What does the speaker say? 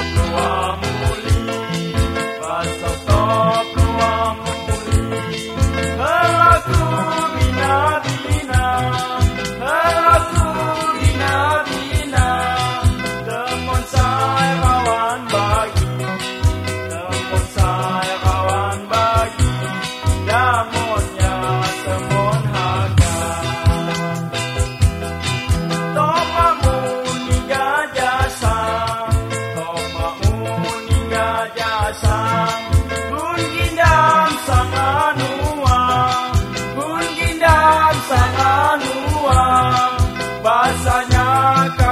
Oklahoma. Sanyaka.